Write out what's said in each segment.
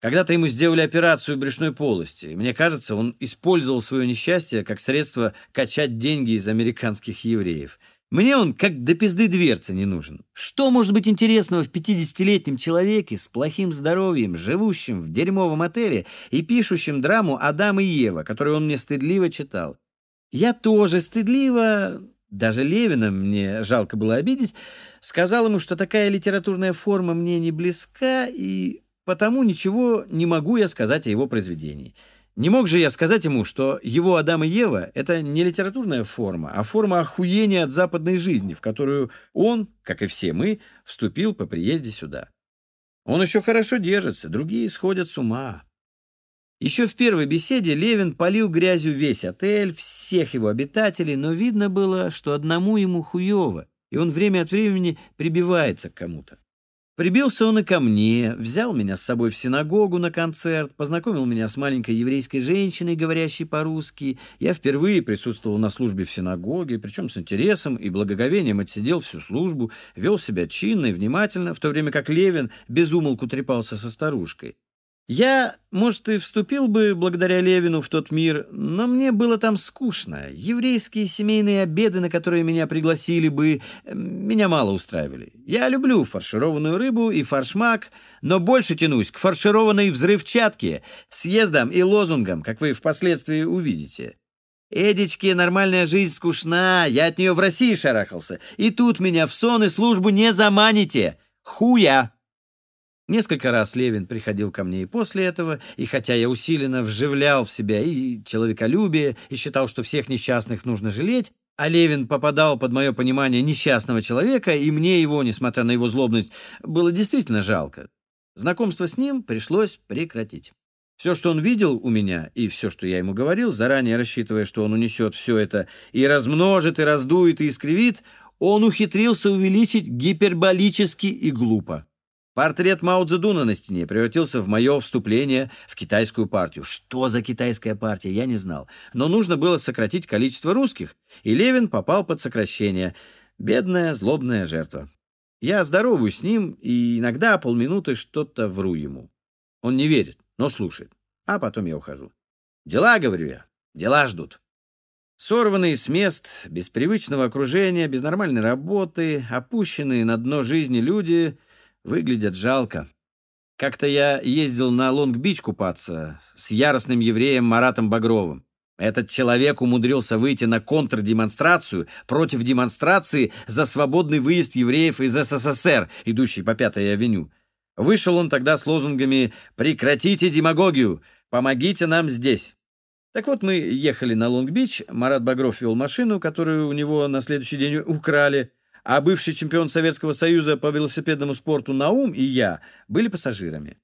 Когда-то ему сделали операцию брюшной полости. Мне кажется, он использовал свое несчастье как средство качать деньги из американских евреев. Мне он как до пизды дверцы не нужен. Что может быть интересного в 50-летнем человеке с плохим здоровьем, живущим в дерьмовом отеле и пишущим драму «Адам и Ева», которую он мне стыдливо читал? Я тоже стыдливо, даже Левина мне жалко было обидеть, сказал ему, что такая литературная форма мне не близка, и потому ничего не могу я сказать о его произведении. Не мог же я сказать ему, что его «Адам и Ева» — это не литературная форма, а форма охуения от западной жизни, в которую он, как и все мы, вступил по приезде сюда. Он еще хорошо держится, другие сходят с ума. Еще в первой беседе Левин полил грязью весь отель, всех его обитателей, но видно было, что одному ему хуево, и он время от времени прибивается к кому-то. Прибился он и ко мне, взял меня с собой в синагогу на концерт, познакомил меня с маленькой еврейской женщиной, говорящей по-русски. Я впервые присутствовал на службе в синагоге, причем с интересом и благоговением отсидел всю службу, вел себя чинно и внимательно, в то время как Левин безумолку трепался со старушкой. Я, может, и вступил бы благодаря Левину в тот мир, но мне было там скучно. Еврейские семейные обеды, на которые меня пригласили бы, меня мало устраивали. Я люблю фаршированную рыбу и фаршмак, но больше тянусь к фаршированной взрывчатке, съездам и лозунгам, как вы впоследствии увидите. Эдичке нормальная жизнь скучна, я от нее в России шарахался. И тут меня в сон и службу не заманите. Хуя! Несколько раз Левин приходил ко мне и после этого, и хотя я усиленно вживлял в себя и человеколюбие, и считал, что всех несчастных нужно жалеть, а Левин попадал под мое понимание несчастного человека, и мне его, несмотря на его злобность, было действительно жалко. Знакомство с ним пришлось прекратить. Все, что он видел у меня, и все, что я ему говорил, заранее рассчитывая, что он унесет все это и размножит, и раздует, и искривит, он ухитрился увеличить гиперболически и глупо. Портрет Мао Цзэдуна на стене превратился в мое вступление в китайскую партию. Что за китайская партия, я не знал. Но нужно было сократить количество русских, и Левин попал под сокращение. Бедная, злобная жертва. Я здороваюсь с ним, и иногда полминуты что-то вру ему. Он не верит, но слушает. А потом я ухожу. Дела, говорю я, дела ждут. Сорванные с мест, без привычного окружения, без нормальной работы, опущенные на дно жизни люди — Выглядят жалко. Как-то я ездил на Лонг-Бич купаться с яростным евреем Маратом Багровым. Этот человек умудрился выйти на контрдемонстрацию против демонстрации за свободный выезд евреев из СССР, идущий по Пятой авеню. Вышел он тогда с лозунгами «Прекратите демагогию! Помогите нам здесь!» Так вот, мы ехали на Лонг-Бич, Марат Багров вел машину, которую у него на следующий день украли, а бывший чемпион Советского Союза по велосипедному спорту Наум и я были пассажирами.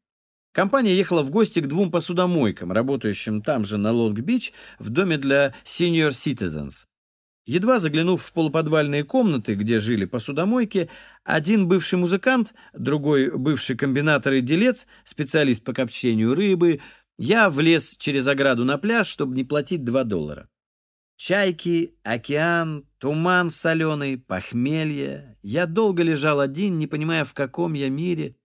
Компания ехала в гости к двум посудомойкам, работающим там же на Лонг-Бич в доме для senior citizens. Едва заглянув в полуподвальные комнаты, где жили посудомойки, один бывший музыкант, другой бывший комбинатор и делец, специалист по копчению рыбы, я влез через ограду на пляж, чтобы не платить 2 доллара. Чайки, океан, туман соленый, похмелье. Я долго лежал один, не понимая, в каком я мире.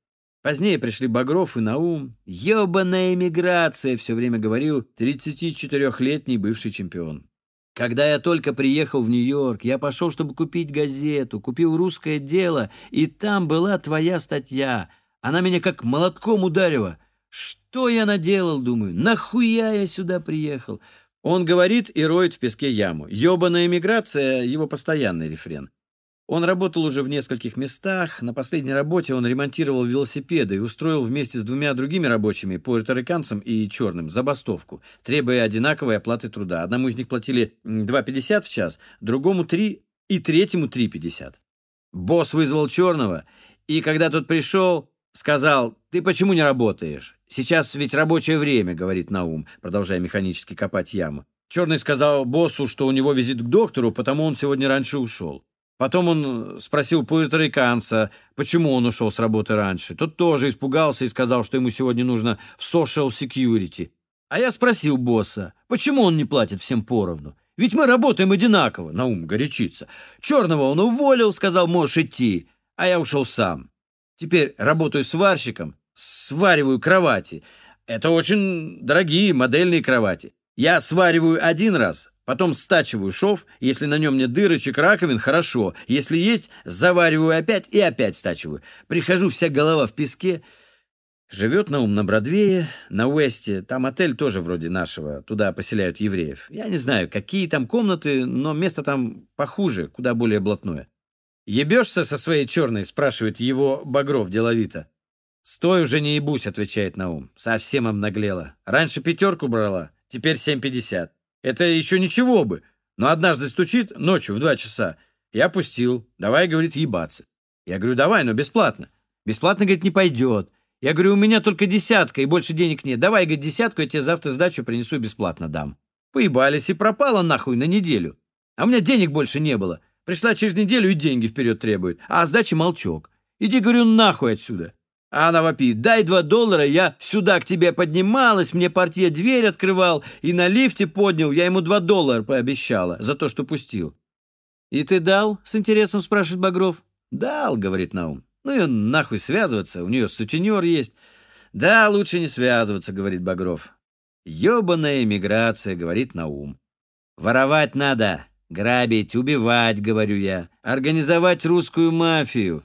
Позднее пришли Багров и Наум. «Ебаная эмиграция!» — все время говорил 34-летний бывший чемпион. Когда я только приехал в Нью-Йорк, я пошел, чтобы купить газету, купил «Русское дело», и там была твоя статья. Она меня как молотком ударила. Что я наделал, думаю? Нахуя я сюда приехал? Он говорит и роет в песке яму. Ёбаная эмиграция — его постоянный рефрен. Он работал уже в нескольких местах. На последней работе он ремонтировал велосипеды и устроил вместе с двумя другими рабочими, пуэрториканцем и черным, забастовку, требуя одинаковой оплаты труда. Одному из них платили 2,50 в час, другому 3 и третьему 3,50. Босс вызвал черного, и когда тот пришел, сказал, «Ты почему не работаешь? Сейчас ведь рабочее время», — говорит Наум, продолжая механически копать яму. Черный сказал боссу, что у него визит к доктору, потому он сегодня раньше ушел. Потом он спросил пуэрториканца, почему он ушел с работы раньше. Тот тоже испугался и сказал, что ему сегодня нужно в social security. А я спросил босса, почему он не платит всем поровну? Ведь мы работаем одинаково, Наум горячится. Черного он уволил, сказал, можешь идти, а я ушел сам. Теперь работаю сварщиком, свариваю кровати. Это очень дорогие модельные кровати. Я свариваю один раз, потом стачиваю шов. Если на нем нет дырочек, раковин, хорошо. Если есть, завариваю опять и опять стачиваю. Прихожу, вся голова в песке. Живет Наум на Бродвее, на Уэсте. Там отель тоже вроде нашего. Туда поселяют евреев. Я не знаю, какие там комнаты, но место там похуже, куда более блатное. «Ебешься со своей черной?» — спрашивает его Багров деловито. «Стой, уже не ебусь», — отвечает Наум. «Совсем обнаглела. Раньше пятерку брала, теперь семь пятьдесят. Это еще ничего бы. Но однажды стучит ночью в два часа. Я пустил. Давай, говорит, ебаться. Я говорю, давай, но бесплатно. Бесплатно, говорит, не пойдет. Я говорю, у меня только десятка, и больше денег нет. Давай, говорит, десятку, я тебе завтра сдачу принесу бесплатно дам. Поебались и пропала нахуй на неделю. А у меня денег больше не было. Пришла через неделю и деньги вперед требует. А о молчок. Иди, говорю, нахуй отсюда. А она вопит, дай два доллара, я сюда к тебе поднималась, мне партия дверь открывал и на лифте поднял, я ему два доллара пообещала за то, что пустил. «И ты дал?» — с интересом спрашивает Багров. «Дал», — говорит Наум. «Ну и нахуй связываться, у нее сутенер есть». «Да, лучше не связываться», — говорит Багров. «Ебаная эмиграция», — говорит Наум. «Воровать надо, грабить, убивать», — говорю я. «Организовать русскую мафию,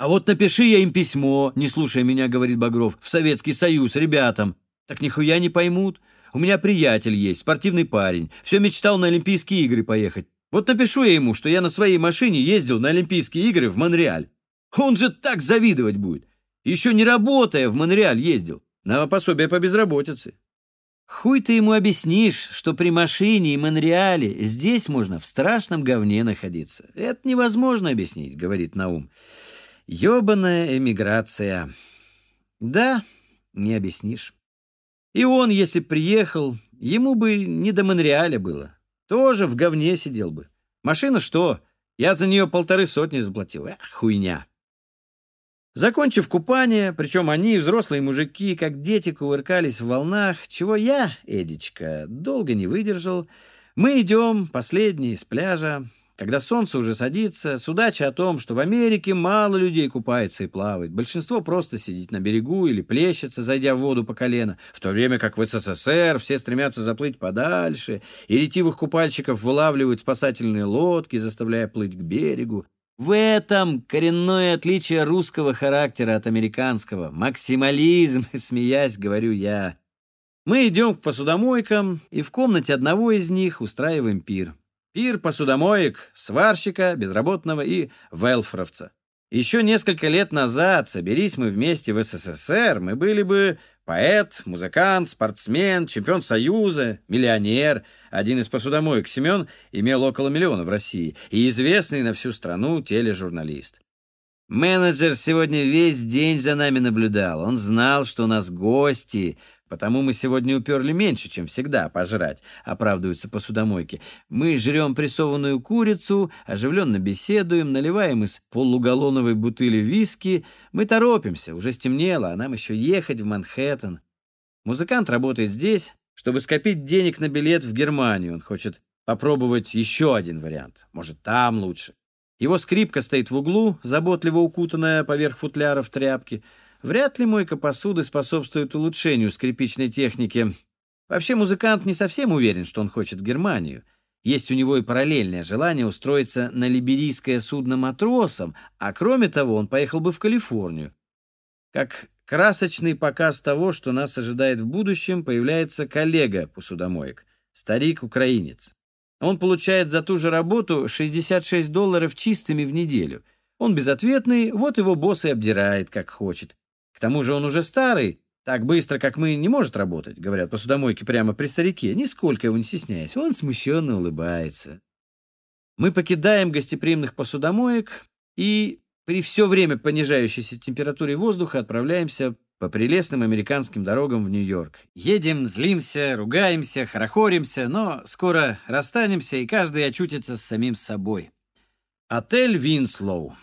«А вот напиши я им письмо, не слушая меня, — говорит Багров, — в Советский Союз ребятам. Так нихуя не поймут. У меня приятель есть, спортивный парень. Все мечтал на Олимпийские игры поехать. Вот напишу я ему, что я на своей машине ездил на Олимпийские игры в Монреаль. Он же так завидовать будет. Еще не работая, в Монреаль ездил. На пособие по безработице. Хуй ты ему объяснишь, что при машине и Монреале здесь можно в страшном говне находиться. Это невозможно объяснить, говорит Наум. Ёбаная эмиграция. Да, не объяснишь. И он, если приехал, ему бы не до Монреаля было. Тоже в говне сидел бы. Машина что? Я за нее полторы сотни заплатил. Эх, хуйня. Закончив купание, причем они, взрослые мужики, как дети, кувыркались в волнах, чего я, Эдичка, долго не выдержал, мы идем, последний, с пляжа, когда солнце уже садится, судача о том, что в Америке мало людей купается и плавает. Большинство просто сидит на берегу или плещется, зайдя в воду по колено, в то время как в СССР все стремятся заплыть подальше, и ретивых купальщиков вылавливают спасательные лодки, заставляя плыть к берегу. В этом коренное отличие русского характера от американского. Максимализм, смеясь, говорю я. Мы идем к посудомойкам, и в комнате одного из них устраиваем пир. Пир посудомоек, сварщика, безработного и велфоровца. Еще несколько лет назад, соберись мы вместе в СССР, мы были бы поэт, музыкант, спортсмен, чемпион Союза, миллионер. Один из посудомоек, Семен, имел около миллиона в России и известный на всю страну тележурналист. Менеджер сегодня весь день за нами наблюдал. Он знал, что у нас гости, Потому мы сегодня уперли меньше, чем всегда, пожрать, оправдываются посудомойки. Мы жрем прессованную курицу, оживленно беседуем, наливаем из полугаллоновой бутыли виски. Мы торопимся, уже стемнело, а нам еще ехать в Манхэттен. Музыкант работает здесь, чтобы скопить денег на билет в Германию. Он хочет попробовать еще один вариант. Может, там лучше. Его скрипка стоит в углу, заботливо укутанная поверх футляра в тряпке. Вряд ли мойка посуды способствует улучшению скрипичной техники. Вообще музыкант не совсем уверен, что он хочет в Германию. Есть у него и параллельное желание устроиться на либерийское судно матросом, а кроме того он поехал бы в Калифорнию. Как красочный показ того, что нас ожидает в будущем, появляется коллега посудомоек, старик-украинец. Он получает за ту же работу 66 долларов чистыми в неделю. Он безответный, вот его босс и обдирает, как хочет. К тому же он уже старый, так быстро, как мы, не может работать, говорят посудомойки прямо при старике, нисколько его не стесняясь. Он смущенно улыбается. Мы покидаем гостеприимных посудомоек и при все время понижающейся температуре воздуха отправляемся по прелестным американским дорогам в Нью-Йорк. Едем, злимся, ругаемся, хорохоримся, но скоро расстанемся, и каждый очутится с самим собой. Отель Винслоу.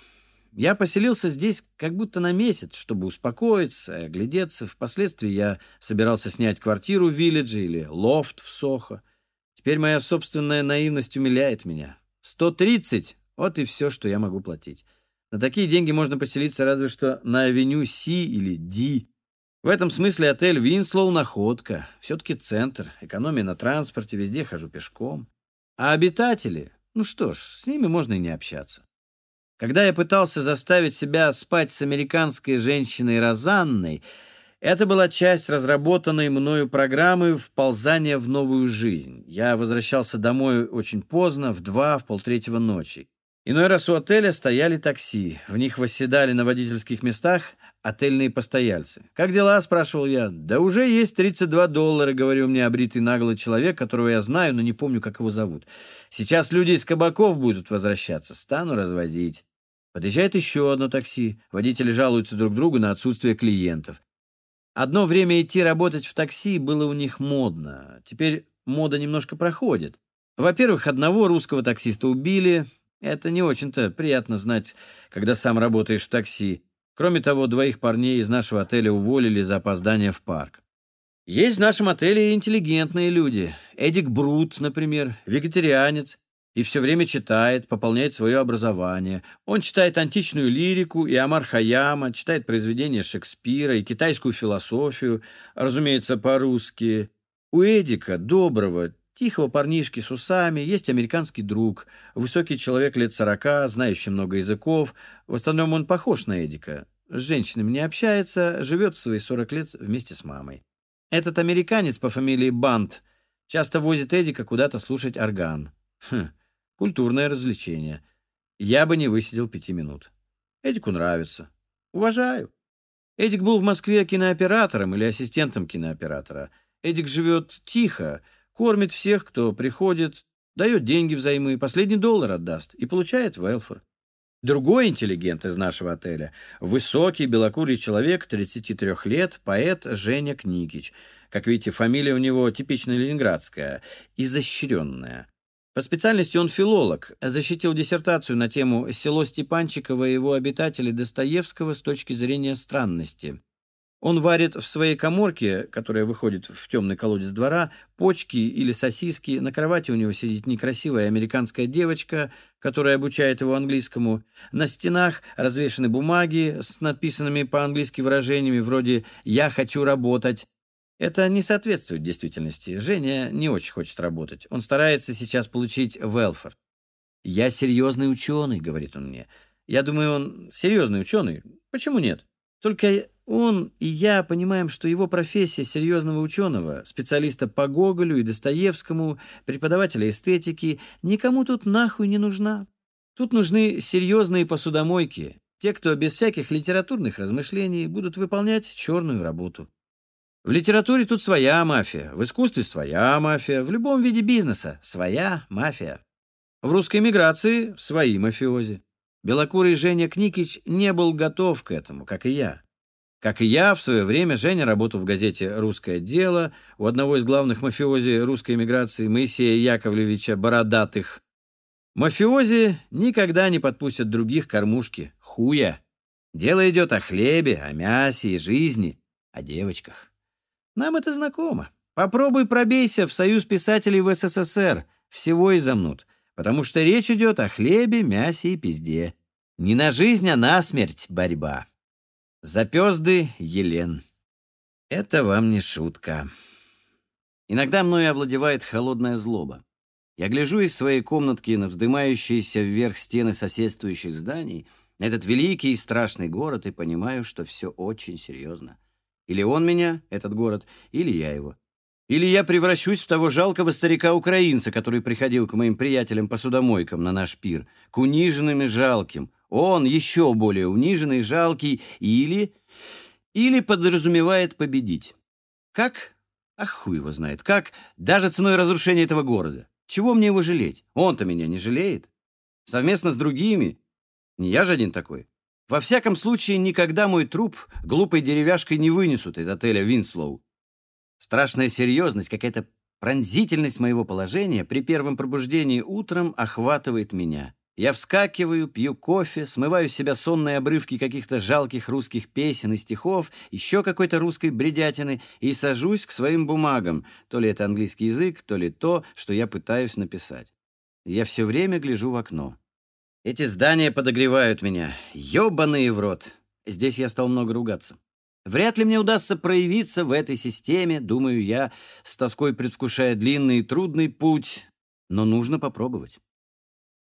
Я поселился здесь как будто на месяц, чтобы успокоиться, оглядеться. Впоследствии я собирался снять квартиру в Виллидже или лофт в Сохо. Теперь моя собственная наивность умиляет меня. 130 — вот и все, что я могу платить. На такие деньги можно поселиться разве что на авеню Си или Ди. В этом смысле отель Винслоу — находка. Все-таки центр, экономия на транспорте, везде хожу пешком. А обитатели? Ну что ж, с ними можно и не общаться. Когда я пытался заставить себя спать с американской женщиной Розанной, это была часть разработанной мною программы вползания в новую жизнь. Я возвращался домой очень поздно, в два, в полтретьего ночи. Иной раз у отеля стояли такси. В них восседали на водительских местах отельные постояльцы. «Как дела?» — спрашивал я. «Да уже есть 32 доллара», — говорил мне обритый наглый человек, которого я знаю, но не помню, как его зовут. «Сейчас люди из кабаков будут возвращаться. Стану развозить». Подъезжает еще одно такси. Водители жалуются друг другу на отсутствие клиентов. Одно время идти работать в такси было у них модно. Теперь мода немножко проходит. Во-первых, одного русского таксиста убили. Это не очень-то приятно знать, когда сам работаешь в такси. Кроме того, двоих парней из нашего отеля уволили за опоздание в парк. Есть в нашем отеле и интеллигентные люди. Эдик Брут, например, вегетарианец, и все время читает, пополняет свое образование. Он читает античную лирику и Амар Хаяма, читает произведения Шекспира и китайскую философию, разумеется, по-русски. У Эдика, доброго, Тихого парнишки с усами, есть американский друг, высокий человек лет сорока, знающий много языков. В остальном он похож на Эдика. С женщинами не общается, живет в свои сорок лет вместе с мамой. Этот американец по фамилии Бант часто возит Эдика куда-то слушать орган. Хм, культурное развлечение. Я бы не высидел пяти минут. Эдику нравится. Уважаю. Эдик был в Москве кинооператором или ассистентом кинооператора. Эдик живет тихо, Кормит всех, кто приходит, дает деньги взаймы, последний доллар отдаст и получает велфор. Другой интеллигент из нашего отеля – высокий белокурый человек, 33 лет, поэт Женя Кникич. Как видите, фамилия у него типичная ленинградская, изощренная. По специальности он филолог, защитил диссертацию на тему «Село Степанчиково и его обитатели Достоевского с точки зрения странности». Он варит в своей коморке, которая выходит в темный колодец двора, почки или сосиски. На кровати у него сидит некрасивая американская девочка, которая обучает его английскому. На стенах развешаны бумаги с написанными по-английски выражениями вроде «я хочу работать». Это не соответствует действительности. Женя не очень хочет работать. Он старается сейчас получить велфор. «Я серьезный ученый», — говорит он мне. «Я думаю, он серьезный ученый. Почему нет? Только он и я понимаем, что его профессия серьезного ученого, специалиста по Гоголю и Достоевскому, преподавателя эстетики, никому тут нахуй не нужна. Тут нужны серьезные посудомойки, те, кто без всяких литературных размышлений будут выполнять черную работу. В литературе тут своя мафия, в искусстве своя мафия, в любом виде бизнеса своя мафия. В русской миграции свои мафиози. Белокурый Женя Кникич не был готов к этому, как и я. Как и я, в свое время Женя работал в газете «Русское дело» у одного из главных мафиози русской эмиграции Моисея Яковлевича Бородатых. Мафиози никогда не подпустят других кормушки. Хуя. Дело идет о хлебе, о мясе и жизни, о девочках. Нам это знакомо. Попробуй пробейся в Союз писателей в СССР. Всего и замнут. Потому что речь идет о хлебе, мясе и пизде. Не на жизнь, а на смерть борьба. Запезды Елен. Это вам не шутка. Иногда мною овладевает холодная злоба. Я гляжу из своей комнатки на вздымающиеся вверх стены соседствующих зданий, на этот великий и страшный город, и понимаю, что все очень серьезно. Или он меня, этот город, или я его. Или я превращусь в того жалкого старика-украинца, который приходил к моим приятелям-посудомойкам на наш пир, к униженным и жалким, он еще более униженный, жалкий или... или подразумевает победить. Как? Ах, хуй его знает. Как? Даже ценой разрушения этого города. Чего мне его жалеть? Он-то меня не жалеет. Совместно с другими. Не я же один такой. Во всяком случае, никогда мой труп глупой деревяшкой не вынесут из отеля Винслоу. Страшная серьезность, какая-то пронзительность моего положения при первом пробуждении утром охватывает меня. Я вскакиваю, пью кофе, смываю с себя сонные обрывки каких-то жалких русских песен и стихов, еще какой-то русской бредятины, и сажусь к своим бумагам. То ли это английский язык, то ли то, что я пытаюсь написать. Я все время гляжу в окно. Эти здания подогревают меня. Ёбаные в рот. Здесь я стал много ругаться. Вряд ли мне удастся проявиться в этой системе, думаю я, с тоской предвкушая длинный и трудный путь, но нужно попробовать.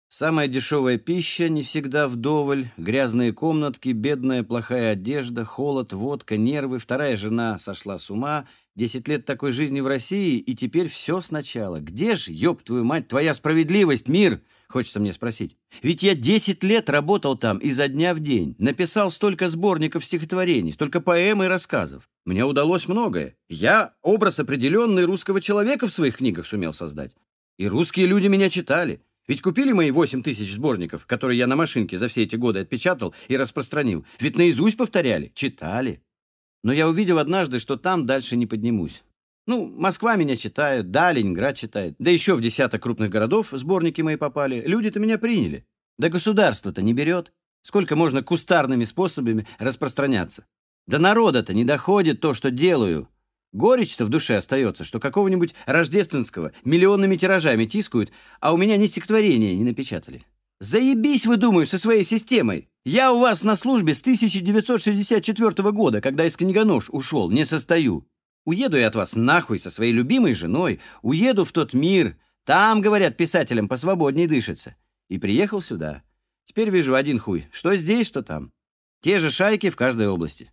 Самая дешевая пища не всегда вдоволь, грязные комнатки, бедная плохая одежда, холод, водка, нервы, вторая жена сошла с ума, десять лет такой жизни в России, и теперь все сначала. Где ж, ёб твою мать, твоя справедливость, мир? Хочется мне спросить. Ведь я десять лет работал там изо дня в день, написал столько сборников стихотворений, столько поэм и рассказов. Мне удалось многое. Я образ определенный русского человека в своих книгах сумел создать. И русские люди меня читали. Ведь купили мои 8 тысяч сборников, которые я на машинке за все эти годы отпечатал и распространил. Ведь наизусть повторяли, читали. Но я увидел однажды, что там дальше не поднимусь. Ну, Москва меня читает, да, Ленинград читает. Да еще в десяток крупных городов сборники мои попали. Люди-то меня приняли. Да государство-то не берет. Сколько можно кустарными способами распространяться? Да народа-то не доходит то, что делаю. Горечь-то в душе остается, что какого-нибудь рождественского миллионными тиражами тискают, а у меня ни стихотворения не напечатали. Заебись вы, думаю, со своей системой. Я у вас на службе с 1964 года, когда из книгонож ушел, не состою. Уеду я от вас нахуй со своей любимой женой, уеду в тот мир. Там, говорят, писателям посвободней дышится. И приехал сюда. Теперь вижу один хуй. Что здесь, что там. Те же шайки в каждой области.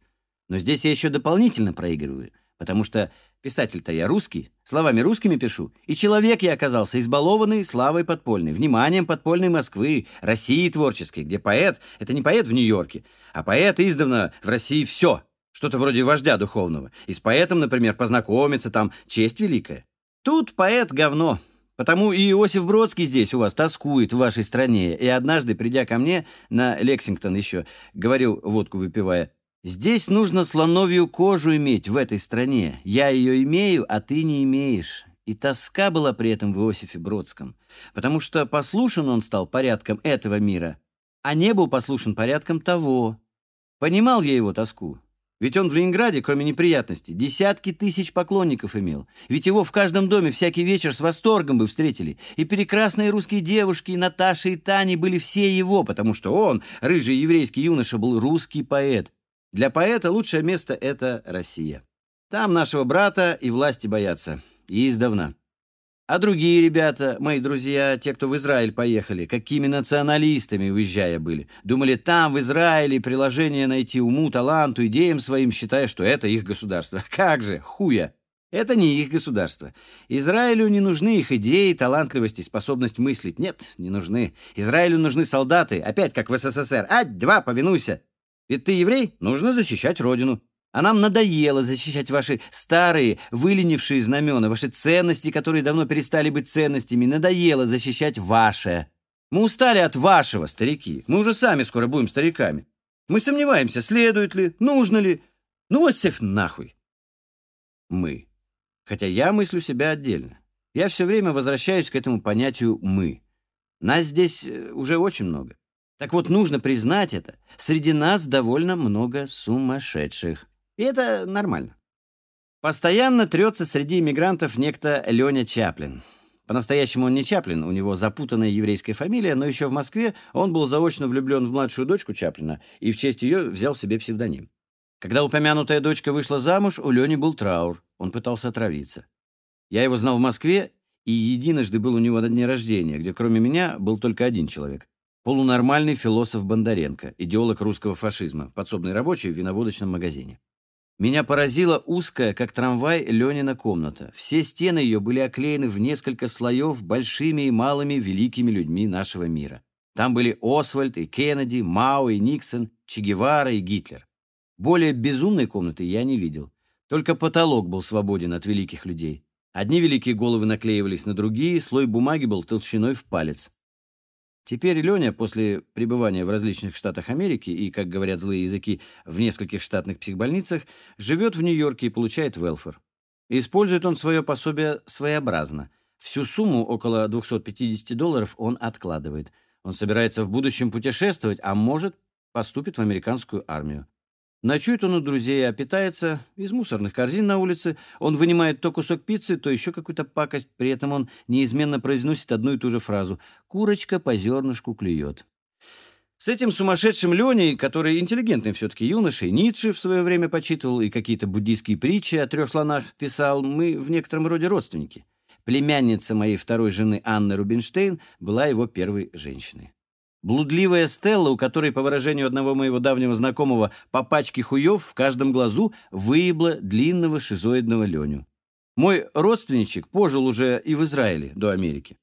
Но здесь я еще дополнительно проигрываю. Потому что писатель-то я русский, словами русскими пишу. И человек я оказался избалованный славой подпольной, вниманием подпольной Москвы, России творческой, где поэт — это не поэт в Нью-Йорке, а поэт издавна в России все, что-то вроде вождя духовного. И с поэтом, например, познакомиться там — честь великая. Тут поэт — говно. Потому и Иосиф Бродский здесь у вас тоскует в вашей стране. И однажды, придя ко мне на Лексингтон еще, говорил, водку выпивая, Здесь нужно слоновью кожу иметь в этой стране. Я ее имею, а ты не имеешь. И тоска была при этом в Иосифе Бродском, потому что послушен он стал порядком этого мира, а не был послушен порядком того. Понимал я его тоску. Ведь он в Ленинграде, кроме неприятностей, десятки тысяч поклонников имел. Ведь его в каждом доме всякий вечер с восторгом бы встретили. И прекрасные русские девушки, и Наташа, и Таня были все его, потому что он, рыжий еврейский юноша, был русский поэт. Для поэта лучшее место — это Россия. Там нашего брата и власти боятся. И издавна. А другие ребята, мои друзья, те, кто в Израиль поехали, какими националистами уезжая были. Думали, там, в Израиле, приложение найти уму, таланту, идеям своим, считая, что это их государство. Как же, хуя! Это не их государство. Израилю не нужны их идеи, талантливость способность мыслить. Нет, не нужны. Израилю нужны солдаты, опять как в СССР. Ать-два, повинуйся. Ведь ты еврей, нужно защищать родину. А нам надоело защищать ваши старые, выленившие знамена, ваши ценности, которые давно перестали быть ценностями. Надоело защищать ваше. Мы устали от вашего, старики. Мы уже сами скоро будем стариками. Мы сомневаемся, следует ли, нужно ли. Ну вот всех нахуй. Мы. Хотя я мыслю себя отдельно. Я все время возвращаюсь к этому понятию «мы». Нас здесь э, уже очень много. Так вот, нужно признать это. Среди нас довольно много сумасшедших. И это нормально. Постоянно трется среди иммигрантов некто Леня Чаплин. По-настоящему он не Чаплин, у него запутанная еврейская фамилия, но еще в Москве он был заочно влюблен в младшую дочку Чаплина и в честь ее взял себе псевдоним. Когда упомянутая дочка вышла замуж, у Лени был траур, он пытался отравиться. Я его знал в Москве и единожды был у него на дне рождения, где кроме меня был только один человек. Полунормальный философ Бондаренко, идеолог русского фашизма, подсобный рабочий в виноводочном магазине. Меня поразила узкая, как трамвай, Ленина комната. Все стены ее были оклеены в несколько слоев большими и малыми великими людьми нашего мира. Там были Освальд и Кеннеди, Мао и Никсон, Че Гевара и Гитлер. Более безумной комнаты я не видел. Только потолок был свободен от великих людей. Одни великие головы наклеивались на другие, слой бумаги был толщиной в палец. Теперь Леня, после пребывания в различных штатах Америки и, как говорят злые языки, в нескольких штатных психбольницах, живет в Нью-Йорке и получает велфор. Использует он свое пособие своеобразно. Всю сумму, около 250 долларов, он откладывает. Он собирается в будущем путешествовать, а может, поступит в американскую армию. Ночует он у друзей, а питается из мусорных корзин на улице. Он вынимает то кусок пиццы, то еще какую-то пакость. При этом он неизменно произносит одну и ту же фразу «Курочка по зернышку клюет». С этим сумасшедшим Леней, который интеллигентный все-таки юноша, и Ницше в свое время почитывал, и какие-то буддийские притчи о трех слонах писал, мы в некотором роде родственники. Племянница моей второй жены Анны Рубинштейн была его первой женщиной. Блудливая Стелла, у которой, по выражению одного моего давнего знакомого, по пачке хуев в каждом глазу выебла длинного шизоидного Леню. Мой родственничек пожил уже и в Израиле до Америки.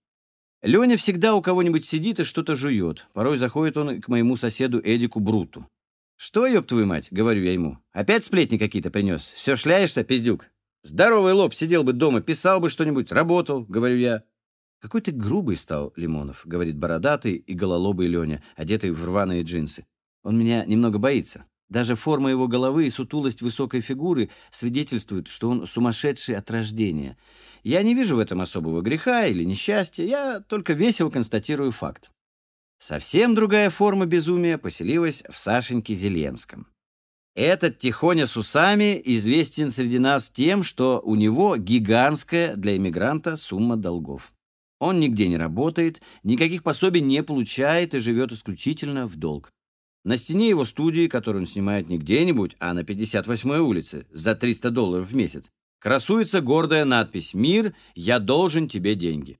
Леня всегда у кого-нибудь сидит и что-то жует. Порой заходит он к моему соседу Эдику Бруту. «Что, ёб твою мать?» — говорю я ему. «Опять сплетни какие-то принес? Все шляешься, пиздюк? Здоровый лоб, сидел бы дома, писал бы что-нибудь, работал», — говорю я. «Какой ты грубый стал, Лимонов», — говорит бородатый и гололобый Леня, одетый в рваные джинсы. «Он меня немного боится. Даже форма его головы и сутулость высокой фигуры свидетельствуют, что он сумасшедший от рождения. Я не вижу в этом особого греха или несчастья, я только весело констатирую факт. Совсем другая форма безумия поселилась в Сашеньке Зеленском. Этот Тихоня с усами известен среди нас тем, что у него гигантская для иммигранта сумма долгов. Он нигде не работает, никаких пособий не получает и живет исключительно в долг. На стене его студии, которую он снимает не где-нибудь, а на 58-й улице, за 300 долларов в месяц, красуется гордая надпись «Мир, я должен тебе деньги».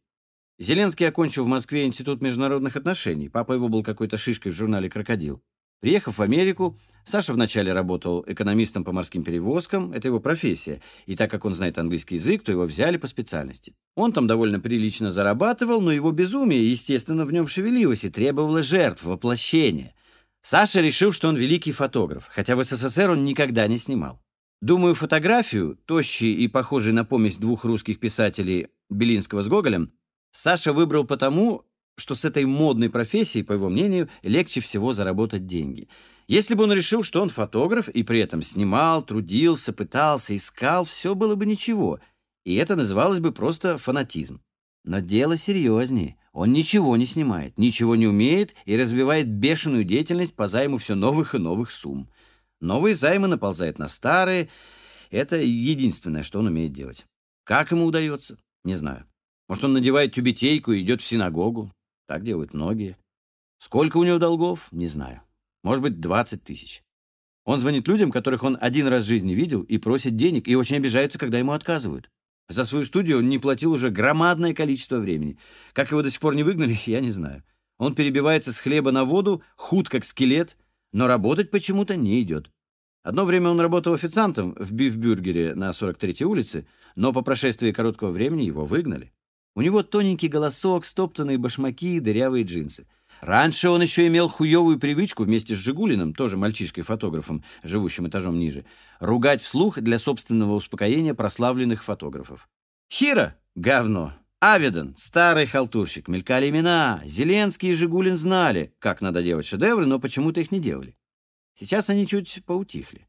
Зеленский окончил в Москве Институт международных отношений. Папа его был какой-то шишкой в журнале «Крокодил». Приехав в Америку, Саша вначале работал экономистом по морским перевозкам, это его профессия, и так как он знает английский язык, то его взяли по специальности. Он там довольно прилично зарабатывал, но его безумие, естественно, в нем шевелилось и требовало жертв, воплощения. Саша решил, что он великий фотограф, хотя в СССР он никогда не снимал. Думаю, фотографию, тощий и похожий на помесь двух русских писателей Белинского с Гоголем, Саша выбрал потому, что с этой модной профессией, по его мнению, легче всего заработать деньги. Если бы он решил, что он фотограф и при этом снимал, трудился, пытался, искал, все было бы ничего. И это называлось бы просто фанатизм. Но дело серьезнее. Он ничего не снимает, ничего не умеет и развивает бешеную деятельность по займу все новых и новых сумм. Новые займы наползают на старые. Это единственное, что он умеет делать. Как ему удается? Не знаю. Может, он надевает тюбетейку и идет в синагогу? Так делают многие. Сколько у него долгов? Не знаю. Может быть, 20 тысяч. Он звонит людям, которых он один раз в жизни видел, и просит денег, и очень обижается, когда ему отказывают. За свою студию он не платил уже громадное количество времени. Как его до сих пор не выгнали, я не знаю. Он перебивается с хлеба на воду, худ как скелет, но работать почему-то не идет. Одно время он работал официантом в бифбюргере на 43-й улице, но по прошествии короткого времени его выгнали. У него тоненький голосок, стоптанные башмаки и дырявые джинсы. Раньше он еще имел хуевую привычку вместе с Жигулиным, тоже мальчишкой-фотографом, живущим этажом ниже, ругать вслух для собственного успокоения прославленных фотографов. Хира — говно. Авидон — старый халтурщик. Мелькали имена. Зеленский и Жигулин знали, как надо делать шедевры, но почему-то их не делали. Сейчас они чуть поутихли.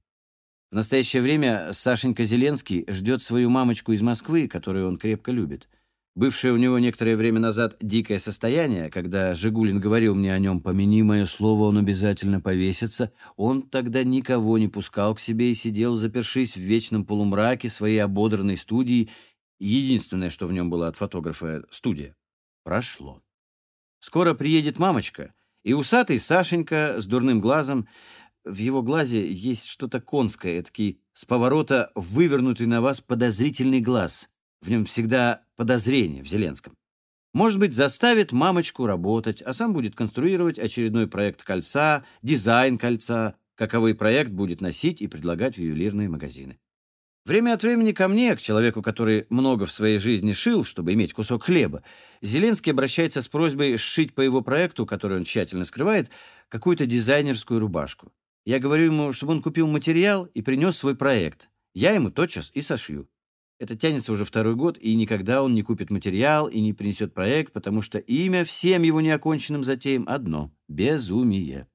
В настоящее время Сашенька Зеленский ждет свою мамочку из Москвы, которую он крепко любит. Бывшее у него некоторое время назад дикое состояние, когда Жигулин говорил мне о нем, помяни мое слово, он обязательно повесится, он тогда никого не пускал к себе и сидел, запершись в вечном полумраке своей ободранной студии. Единственное, что в нем было от фотографа — студия. Прошло. Скоро приедет мамочка, и усатый Сашенька с дурным глазом в его глазе есть что-то конское, таки с поворота вывернутый на вас подозрительный глаз. В нем всегда подозрение в Зеленском. Может быть, заставит мамочку работать, а сам будет конструировать очередной проект кольца, дизайн кольца, каковой проект будет носить и предлагать в ювелирные магазины. Время от времени ко мне, к человеку, который много в своей жизни шил, чтобы иметь кусок хлеба, Зеленский обращается с просьбой сшить по его проекту, который он тщательно скрывает, какую-то дизайнерскую рубашку. Я говорю ему, чтобы он купил материал и принес свой проект. Я ему тотчас и сошью. Это тянется уже второй год, и никогда он не купит материал и не принесет проект, потому что имя всем его неоконченным затеям одно — безумие.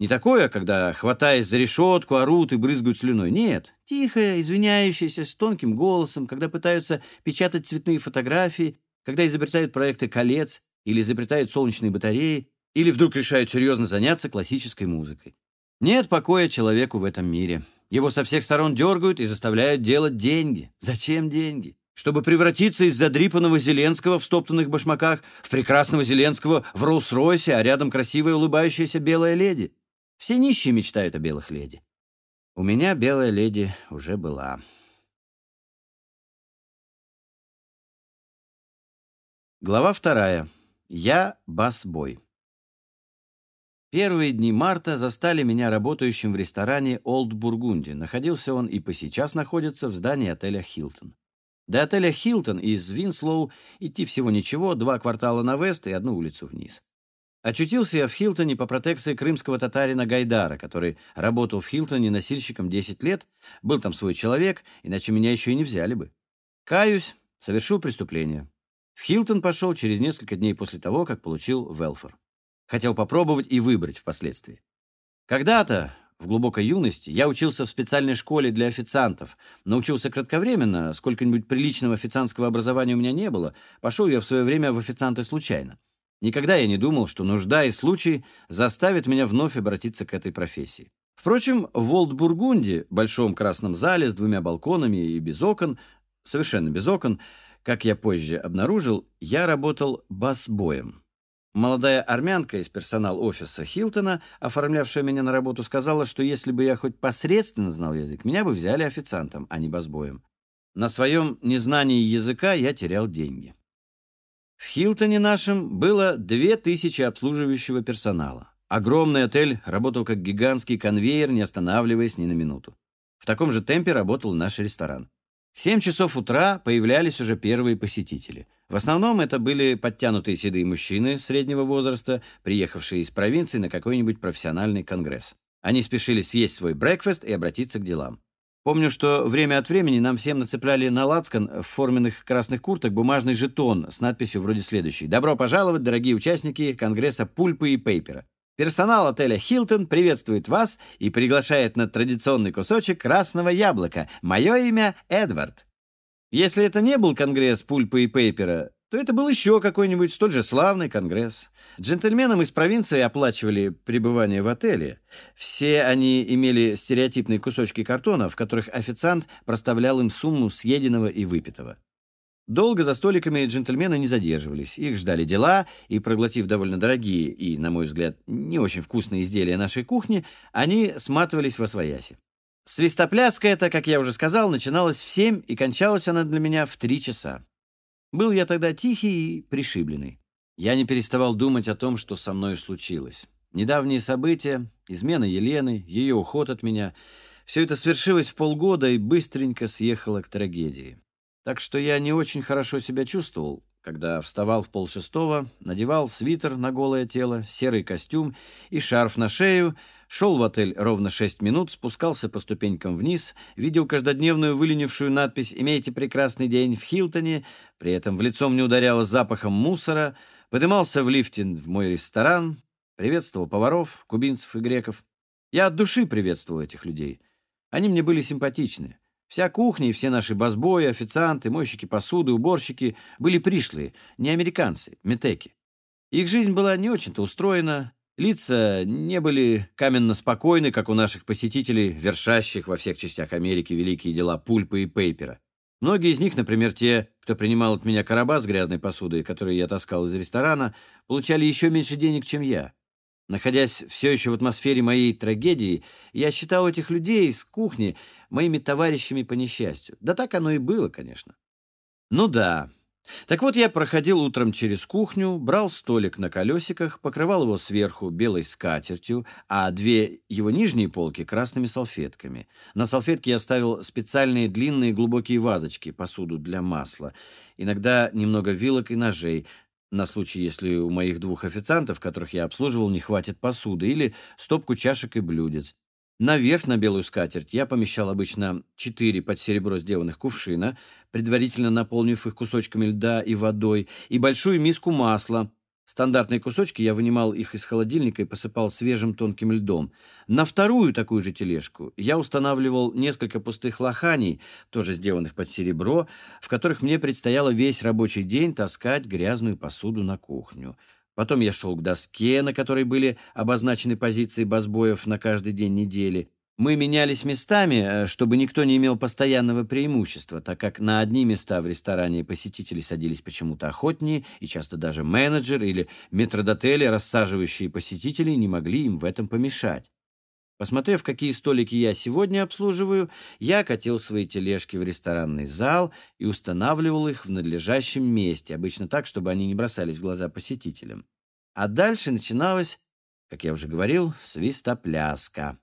Не такое, когда, хватаясь за решетку, орут и брызгают слюной. Нет, тихое, извиняющееся, с тонким голосом, когда пытаются печатать цветные фотографии, когда изобретают проекты колец или изобретают солнечные батареи, или вдруг решают серьезно заняться классической музыкой. Нет покоя человеку в этом мире. Его со всех сторон дергают и заставляют делать деньги. Зачем деньги? чтобы превратиться из задрипанного Зеленского в стоптанных башмаках в прекрасного Зеленского в Роллс-Ройсе, а рядом красивая улыбающаяся белая леди. Все нищие мечтают о белых леди. У меня белая леди уже была. Глава вторая. Я busboy. Первые дни марта застали меня работающим в ресторане «Old Burgundy». Находился он и по сейчас находится в здании отеля «Хилтон». До отеля «Хилтон» из Винслоу идти всего ничего, два квартала на вест и одну улицу вниз. Очутился я в Хилтоне по протекции крымского татарина Гайдара, который работал в Хилтоне носильщиком 10 лет, был там свой человек, иначе меня еще и не взяли бы. Каюсь, совершил преступление. В Хилтон пошел через несколько дней после того, как получил welfare. Хотел попробовать и выбрать впоследствии. Когда-то, в глубокой юности я учился в специальной школе для официантов. Научился кратковременно, сколько-нибудь приличного официантского образования у меня не было. Пошел я в свое время в официанты случайно. Никогда я не думал, что нужда и случай заставят меня вновь обратиться к этой профессии. Впрочем, в Old Burgundy, большом красном зале с двумя балконами и без окон, совершенно без окон, как я позже обнаружил, я работал басбоем. Молодая армянка из персонал-офиса Хилтона, оформлявшая меня на работу, сказала, что если бы я хоть посредственно знал язык, меня бы взяли официантом, а не басбоем. На своем незнании языка я терял деньги. В Хилтоне нашем было две тысячи обслуживающего персонала. Огромный отель работал как гигантский конвейер, не останавливаясь ни на минуту. В таком же темпе работал наш ресторан. В 7 часов утра появлялись уже первые посетители – в основном это были подтянутые седые мужчины среднего возраста, приехавшие из провинции на какой-нибудь профессиональный конгресс. Они спешили съесть свой брекфаст и обратиться к делам. Помню, что время от времени нам всем нацепляли на лацкан в форменных красных курток бумажный жетон с надписью вроде следующей «Добро пожаловать, дорогие участники Конгресса Пульпы и Пейпера. Персонал отеля «Хилтон» приветствует вас и приглашает на традиционный кусочек красного яблока. Мое имя Эдвард». Если это не был конгресс Пульпа и Пейпера, то это был еще какой-нибудь столь же славный конгресс. Джентльменам из провинции оплачивали пребывание в отеле. Все они имели стереотипные кусочки картона, в которых официант проставлял им сумму съеденного и выпитого. Долго за столиками джентльмены не задерживались. Их ждали дела, и, проглотив довольно дорогие и, на мой взгляд, не очень вкусные изделия нашей кухни, они сматывались во свояси. Свистопляска эта, как я уже сказал, начиналась в семь, и кончалась она для меня в три часа. Был я тогда тихий и пришибленный. Я не переставал думать о том, что со мной случилось. Недавние события, измена Елены, ее уход от меня — все это свершилось в полгода и быстренько съехало к трагедии. Так что я не очень хорошо себя чувствовал, когда вставал в полшестого, надевал свитер на голое тело, серый костюм и шарф на шею — Шел в отель ровно шесть минут, спускался по ступенькам вниз, видел каждодневную выленившую надпись «Имейте прекрасный день в Хилтоне», при этом в лицо мне ударяло запахом мусора, подымался в лифте в мой ресторан, приветствовал поваров, кубинцев и греков. Я от души приветствовал этих людей. Они мне были симпатичны. Вся кухня и все наши басбои, официанты, мойщики посуды, уборщики были пришлые, не американцы, метеки. Их жизнь была не очень-то устроена, Лица не были каменно спокойны, как у наших посетителей, вершащих во всех частях Америки великие дела Пульпа и Пейпера. Многие из них, например, те, кто принимал от меня короба с грязной посудой, которые я таскал из ресторана, получали еще меньше денег, чем я. Находясь все еще в атмосфере моей трагедии, я считал этих людей с кухни моими товарищами по несчастью. Да так оно и было, конечно. Ну да, так вот, я проходил утром через кухню, брал столик на колесиках, покрывал его сверху белой скатертью, а две его нижние полки — красными салфетками. На салфетке я ставил специальные длинные глубокие вазочки, посуду для масла, иногда немного вилок и ножей, на случай, если у моих двух официантов, которых я обслуживал, не хватит посуды, или стопку чашек и блюдец. Наверх на белую скатерть я помещал обычно четыре под серебро сделанных кувшина, предварительно наполнив их кусочками льда и водой, и большую миску масла. Стандартные кусочки я вынимал их из холодильника и посыпал свежим тонким льдом. На вторую такую же тележку я устанавливал несколько пустых лоханий, тоже сделанных под серебро, в которых мне предстояло весь рабочий день таскать грязную посуду на кухню. Потом я шел к доске, на которой были обозначены позиции басбоев на каждый день недели. Мы менялись местами, э, чтобы никто не имел постоянного преимущества, так как на одни места в ресторане посетители садились почему-то охотнее, и часто даже менеджер или метродотели, рассаживающие посетителей, не могли им в этом помешать. Посмотрев, какие столики я сегодня обслуживаю, я катил свои тележки в ресторанный зал и устанавливал их в надлежащем месте, обычно так, чтобы они не бросались в глаза посетителям. А дальше начиналась, как я уже говорил, свистопляска.